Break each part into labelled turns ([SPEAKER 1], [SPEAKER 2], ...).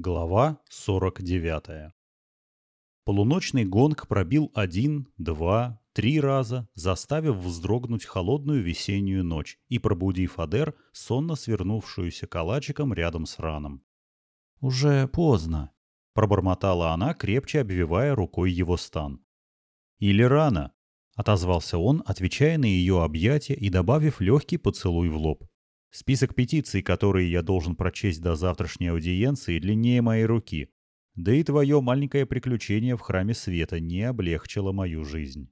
[SPEAKER 1] Глава 49 Полуночный гонг пробил один, два, три раза, заставив вздрогнуть холодную весеннюю ночь и пробудив Адер, сонно свернувшуюся калачиком рядом с раном. «Уже поздно», — пробормотала она, крепче обвивая рукой его стан. «Или рано», — отозвался он, отвечая на ее объятие и добавив легкий поцелуй в лоб. Список петиций, которые я должен прочесть до завтрашней аудиенции, длиннее моей руки. Да и твое маленькое приключение в храме света не облегчило мою жизнь.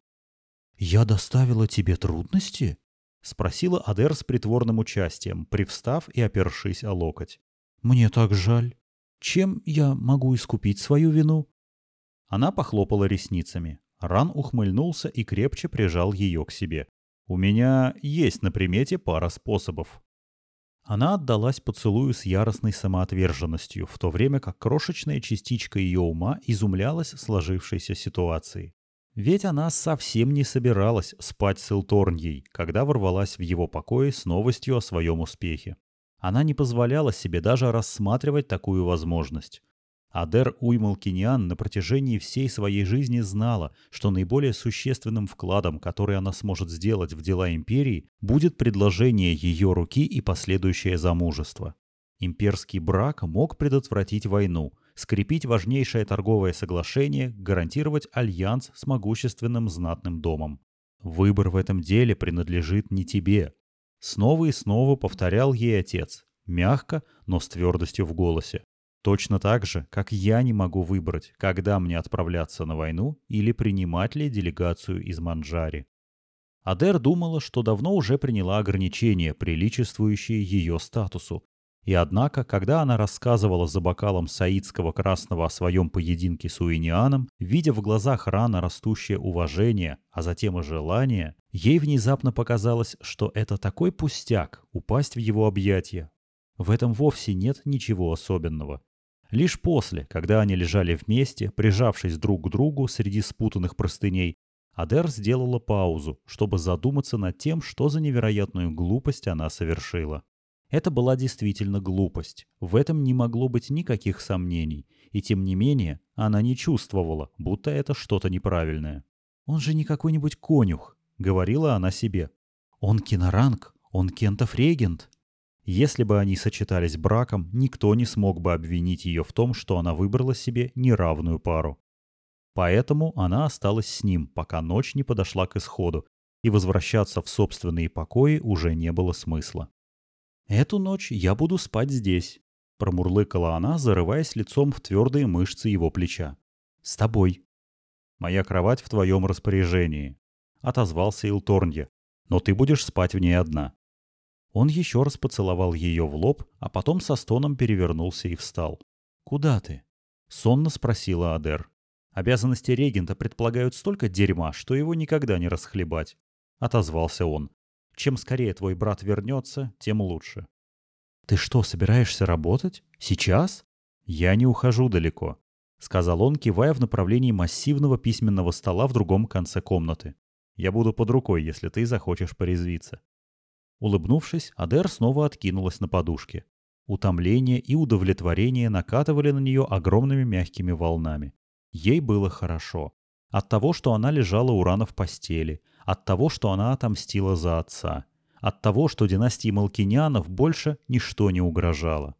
[SPEAKER 1] «Я доставила тебе трудности?» — спросила Адер с притворным участием, привстав и опершись о локоть. «Мне так жаль. Чем я могу искупить свою вину?» Она похлопала ресницами. Ран ухмыльнулся и крепче прижал ее к себе. «У меня есть на примете пара способов. Она отдалась поцелую с яростной самоотверженностью, в то время как крошечная частичка ее ума изумлялась сложившейся ситуацией. Ведь она совсем не собиралась спать с Элторньей, когда ворвалась в его покои с новостью о своем успехе. Она не позволяла себе даже рассматривать такую возможность. Адер Уймалкиниан на протяжении всей своей жизни знала, что наиболее существенным вкладом, который она сможет сделать в дела империи, будет предложение ее руки и последующее замужество. Имперский брак мог предотвратить войну, скрепить важнейшее торговое соглашение, гарантировать альянс с могущественным знатным домом. Выбор в этом деле принадлежит не тебе. Снова и снова повторял ей отец, мягко, но с твердостью в голосе. Точно так же, как я не могу выбрать, когда мне отправляться на войну или принимать ли делегацию из Манджари. Адер думала, что давно уже приняла ограничения, приличествующие ее статусу. И однако, когда она рассказывала за бокалом саидского красного о своем поединке с Уинианом, видя в глазах рано растущее уважение, а затем и желание, ей внезапно показалось, что это такой пустяк — упасть в его объятия. В этом вовсе нет ничего особенного. Лишь после, когда они лежали вместе, прижавшись друг к другу среди спутанных простыней, Адер сделала паузу, чтобы задуматься над тем, что за невероятную глупость она совершила. Это была действительно глупость. В этом не могло быть никаких сомнений. И тем не менее, она не чувствовала, будто это что-то неправильное. «Он же не какой-нибудь конюх», — говорила она себе. «Он киноранг, он кентов регент». Если бы они сочетались браком, никто не смог бы обвинить ее в том, что она выбрала себе неравную пару. Поэтому она осталась с ним, пока ночь не подошла к исходу, и возвращаться в собственные покои уже не было смысла. «Эту ночь я буду спать здесь», — промурлыкала она, зарываясь лицом в твердые мышцы его плеча. «С тобой». «Моя кровать в твоем распоряжении», — отозвался Илторнье. «Но ты будешь спать в ней одна». Он еще раз поцеловал ее в лоб, а потом со стоном перевернулся и встал. «Куда ты?» — сонно спросила Адер. «Обязанности регента предполагают столько дерьма, что его никогда не расхлебать», — отозвался он. «Чем скорее твой брат вернется, тем лучше». «Ты что, собираешься работать? Сейчас?» «Я не ухожу далеко», — сказал он, кивая в направлении массивного письменного стола в другом конце комнаты. «Я буду под рукой, если ты захочешь порезвиться». Улыбнувшись, Адер снова откинулась на подушке. Утомление и удовлетворение накатывали на нее огромными мягкими волнами. Ей было хорошо. От того, что она лежала у рана в постели, от того, что она отомстила за отца, от того, что династии Малкинянов больше ничто не угрожало.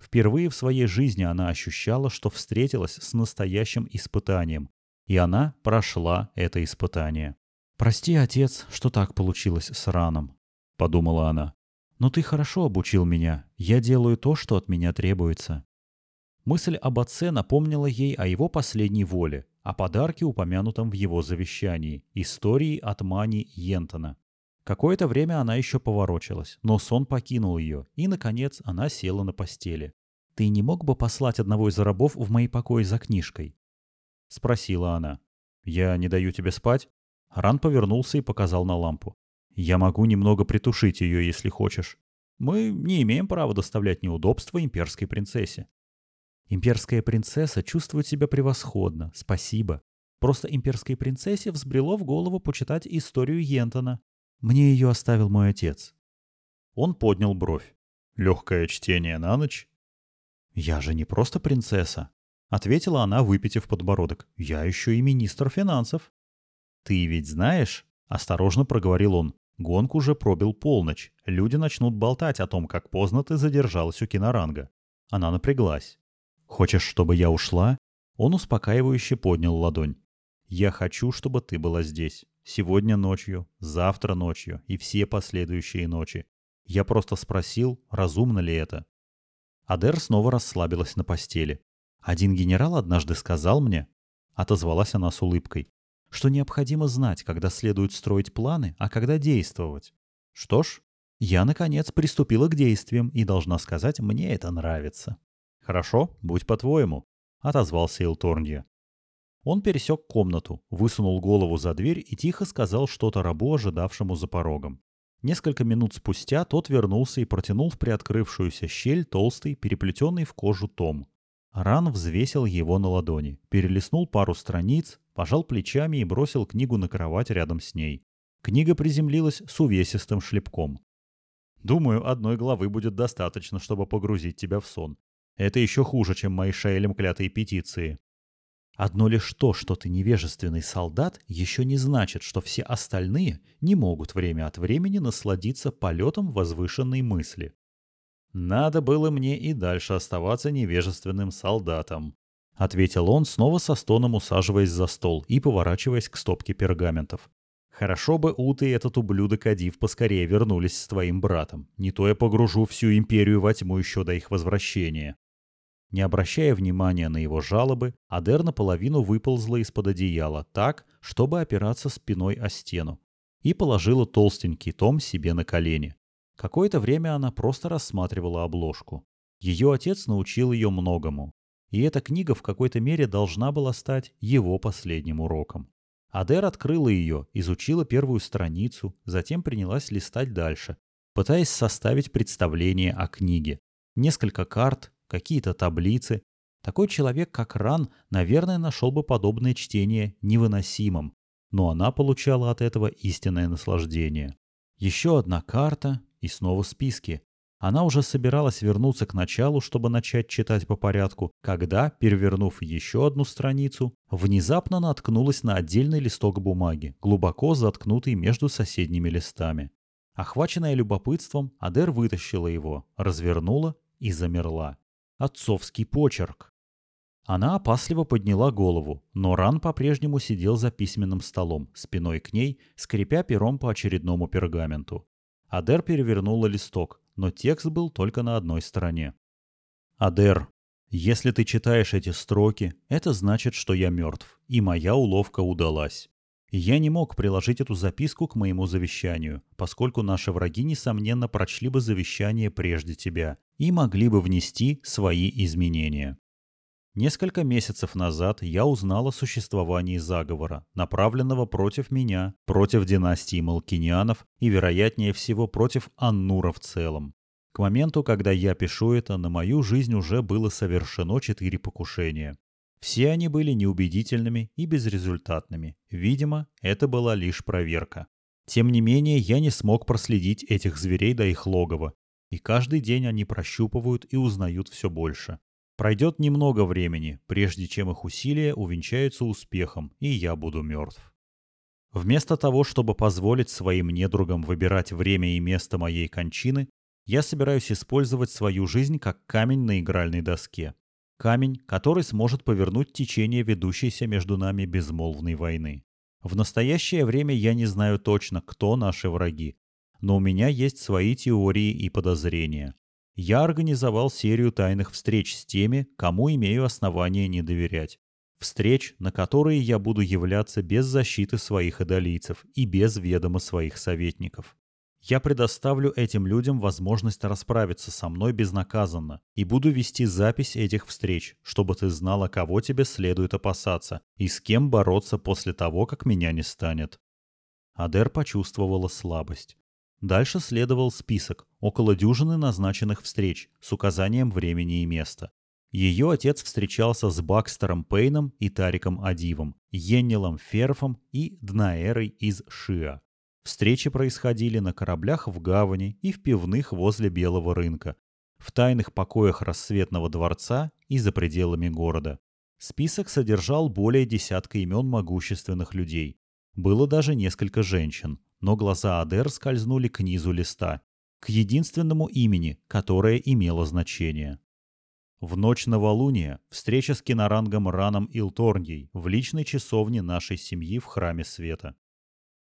[SPEAKER 1] Впервые в своей жизни она ощущала, что встретилась с настоящим испытанием, и она прошла это испытание. «Прости, отец, что так получилось с раном», — подумала она. «Но ты хорошо обучил меня. Я делаю то, что от меня требуется». Мысль об отце напомнила ей о его последней воле, о подарке, упомянутом в его завещании, истории от Мани Йентона. Какое-то время она еще поворочилась, но сон покинул ее, и, наконец, она села на постели. «Ты не мог бы послать одного из рабов в мои покои за книжкой?» — спросила она. «Я не даю тебе спать?» Ран повернулся и показал на лампу. Я могу немного притушить ее, если хочешь. Мы не имеем права доставлять неудобства имперской принцессе. Имперская принцесса чувствует себя превосходно, спасибо. Просто имперской принцессе взбрело в голову почитать историю Йентона. Мне ее оставил мой отец. Он поднял бровь. Легкое чтение на ночь? «Я же не просто принцесса», — ответила она, выпитив подбородок. «Я еще и министр финансов». «Ты ведь знаешь?» — осторожно проговорил он. «Гонку уже пробил полночь. Люди начнут болтать о том, как поздно ты задержалась у киноранга». Она напряглась. «Хочешь, чтобы я ушла?» Он успокаивающе поднял ладонь. «Я хочу, чтобы ты была здесь. Сегодня ночью, завтра ночью и все последующие ночи. Я просто спросил, разумно ли это. Адер снова расслабилась на постели. Один генерал однажды сказал мне, отозвалась она с улыбкой, что необходимо знать, когда следует строить планы, а когда действовать. Что ж, я, наконец, приступила к действиям и должна сказать, мне это нравится. «Хорошо, будь по-твоему», — отозвался Илторнья. Он пересек комнату, высунул голову за дверь и тихо сказал что-то рабу, ожидавшему за порогом. Несколько минут спустя тот вернулся и протянул в приоткрывшуюся щель толстый, переплетенный в кожу том. Ран взвесил его на ладони, перелистнул пару страниц, пожал плечами и бросил книгу на кровать рядом с ней. Книга приземлилась с увесистым шлепком. «Думаю, одной главы будет достаточно, чтобы погрузить тебя в сон. Это еще хуже, чем мои шейлем клятые петиции», Одно лишь то, что ты невежественный солдат, еще не значит, что все остальные не могут время от времени насладиться полетом возвышенной мысли. «Надо было мне и дальше оставаться невежественным солдатом», — ответил он, снова со стоном усаживаясь за стол и поворачиваясь к стопке пергаментов. «Хорошо бы Уты и этот ублюдок Адив поскорее вернулись с твоим братом. Не то я погружу всю империю во тьму еще до их возвращения». Не обращая внимания на его жалобы, Адер наполовину выползла из-под одеяла так, чтобы опираться спиной о стену, и положила толстенький том себе на колени. Какое-то время она просто рассматривала обложку. Ее отец научил ее многому, и эта книга в какой-то мере должна была стать его последним уроком. Адер открыла ее, изучила первую страницу, затем принялась листать дальше, пытаясь составить представление о книге. Несколько карт, какие-то таблицы. Такой человек, как Ран, наверное, нашел бы подобное чтение невыносимым, но она получала от этого истинное наслаждение. Еще одна карта и снова списки. Она уже собиралась вернуться к началу, чтобы начать читать по порядку, когда, перевернув еще одну страницу, внезапно наткнулась на отдельный листок бумаги, глубоко заткнутый между соседними листами. Охваченная любопытством, Адер вытащила его, развернула и замерла отцовский почерк. Она опасливо подняла голову, но Ран по-прежнему сидел за письменным столом, спиной к ней, скрипя пером по очередному пергаменту. Адер перевернула листок, но текст был только на одной стороне. «Адер, если ты читаешь эти строки, это значит, что я мертв, и моя уловка удалась. Я не мог приложить эту записку к моему завещанию, поскольку наши враги, несомненно, прочли бы завещание прежде тебя и могли бы внести свои изменения. Несколько месяцев назад я узнал о существовании заговора, направленного против меня, против династии Малкинианов и, вероятнее всего, против Аннура в целом. К моменту, когда я пишу это, на мою жизнь уже было совершено четыре покушения. Все они были неубедительными и безрезультатными. Видимо, это была лишь проверка. Тем не менее, я не смог проследить этих зверей до их логова, и каждый день они прощупывают и узнают все больше. Пройдет немного времени, прежде чем их усилия увенчаются успехом, и я буду мертв. Вместо того, чтобы позволить своим недругам выбирать время и место моей кончины, я собираюсь использовать свою жизнь как камень на игральной доске. Камень, который сможет повернуть течение ведущейся между нами безмолвной войны. В настоящее время я не знаю точно, кто наши враги, но у меня есть свои теории и подозрения. Я организовал серию тайных встреч с теми, кому имею основания не доверять. Встреч, на которые я буду являться без защиты своих идолийцев и без ведома своих советников. Я предоставлю этим людям возможность расправиться со мной безнаказанно и буду вести запись этих встреч, чтобы ты знала, кого тебе следует опасаться и с кем бороться после того, как меня не станет. Адер почувствовала слабость. Дальше следовал список, около дюжины назначенных встреч с указанием времени и места. Ее отец встречался с Бакстером Пейном и Тариком Адивом, Йеннилом Ферфом и Днаэрой из Шиа. Встречи происходили на кораблях в гавани и в пивных возле Белого рынка. в тайных покоях рассветного дворца и за пределами города. Список содержал более десятка имен могущественных людей. Было даже несколько женщин, но глаза Адер скользнули к низу листа, к единственному имени, которое имело значение. В ночь новолуния встреча с кинорангом Раном Илторньей в личной часовне нашей семьи в Храме Света.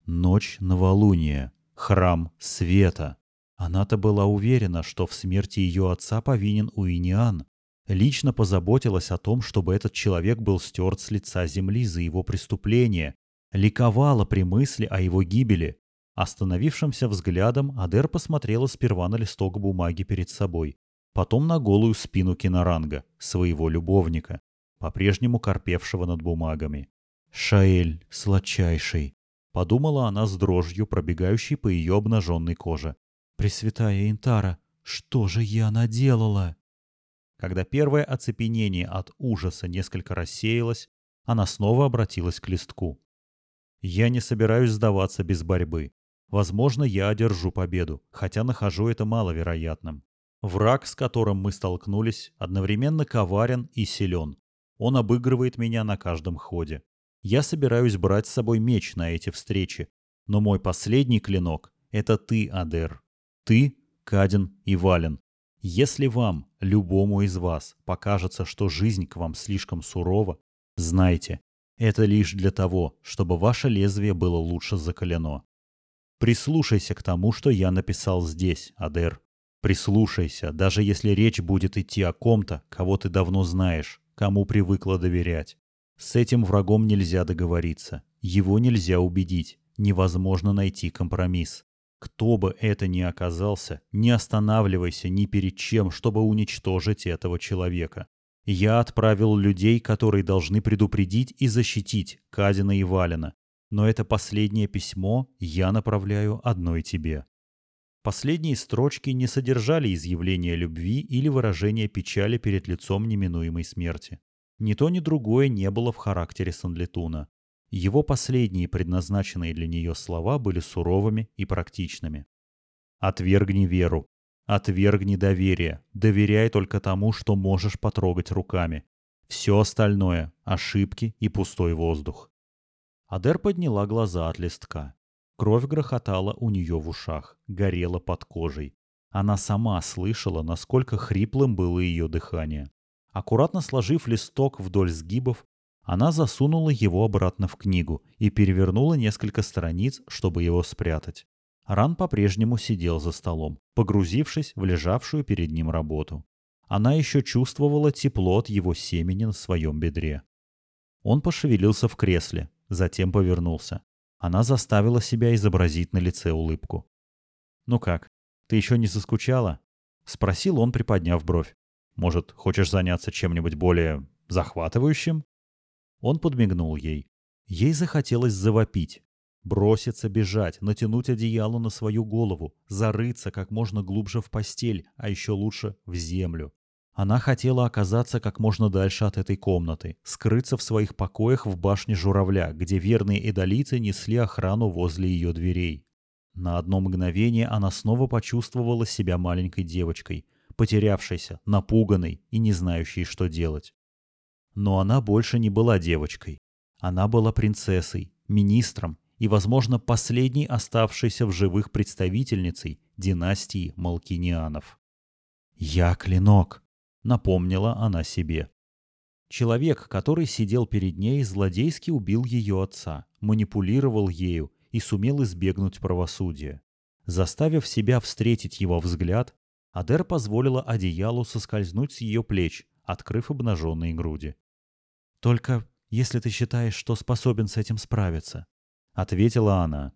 [SPEAKER 1] Ночь новолуния. Храм Света. Она-то была уверена, что в смерти ее отца повинен Уиниан, лично позаботилась о том, чтобы этот человек был стерт с лица земли за его преступление, ликовала при мысли о его гибели. Остановившимся взглядом Адер посмотрела сперва на листок бумаги перед собой, потом на голую спину киноранга, своего любовника, по-прежнему корпевшего над бумагами. «Шаэль, сладчайший!» — подумала она с дрожью, пробегающей по ее обнаженной коже. «Пресвятая Интара, что же я наделала?» Когда первое оцепенение от ужаса несколько рассеялось, она снова обратилась к листку. «Я не собираюсь сдаваться без борьбы. Возможно, я одержу победу, хотя нахожу это маловероятным. Враг, с которым мы столкнулись, одновременно коварен и силен. Он обыгрывает меня на каждом ходе. Я собираюсь брать с собой меч на эти встречи, но мой последний клинок — это ты, Адер. Ты, Кадин и Вален. Если вам, любому из вас, покажется, что жизнь к вам слишком сурова, знайте, это лишь для того, чтобы ваше лезвие было лучше закалено. Прислушайся к тому, что я написал здесь, Адер. Прислушайся, даже если речь будет идти о ком-то, кого ты давно знаешь, кому привыкла доверять. С этим врагом нельзя договориться, его нельзя убедить, невозможно найти компромисс. Кто бы это ни оказался, не останавливайся ни перед чем, чтобы уничтожить этого человека. Я отправил людей, которые должны предупредить и защитить Кадина и Валина. Но это последнее письмо я направляю одной тебе. Последние строчки не содержали изъявления любви или выражения печали перед лицом неминуемой смерти. Ни то, ни другое не было в характере Сандлетуна. Его последние предназначенные для нее слова были суровыми и практичными. «Отвергни веру, отвергни доверие, доверяй только тому, что можешь потрогать руками. Все остальное — ошибки и пустой воздух». Адер подняла глаза от листка. Кровь грохотала у нее в ушах, горела под кожей. Она сама слышала, насколько хриплым было ее дыхание. Аккуратно сложив листок вдоль сгибов, она засунула его обратно в книгу и перевернула несколько страниц, чтобы его спрятать. Ран по-прежнему сидел за столом, погрузившись в лежавшую перед ним работу. Она еще чувствовала тепло от его семени на своем бедре. Он пошевелился в кресле, затем повернулся. Она заставила себя изобразить на лице улыбку. «Ну как, ты еще не заскучала?» — спросил он, приподняв бровь. «Может, хочешь заняться чем-нибудь более захватывающим?» Он подмигнул ей. Ей захотелось завопить. Броситься бежать, натянуть одеяло на свою голову, зарыться как можно глубже в постель, а еще лучше в землю. Она хотела оказаться как можно дальше от этой комнаты, скрыться в своих покоях в башне журавля, где верные эдолицы несли охрану возле ее дверей. На одно мгновение она снова почувствовала себя маленькой девочкой, потерявшейся, напуганной и не знающей, что делать. Но она больше не была девочкой. Она была принцессой, министром и, возможно, последней оставшейся в живых представительницей династии Малкинианов. «Я клинок», — напомнила она себе. Человек, который сидел перед ней, злодейски убил ее отца, манипулировал ею и сумел избегнуть правосудия. Заставив себя встретить его взгляд, Адер позволила одеялу соскользнуть с ее плеч, открыв обнаженные груди. «Только если ты считаешь, что способен с этим справиться», — ответила она.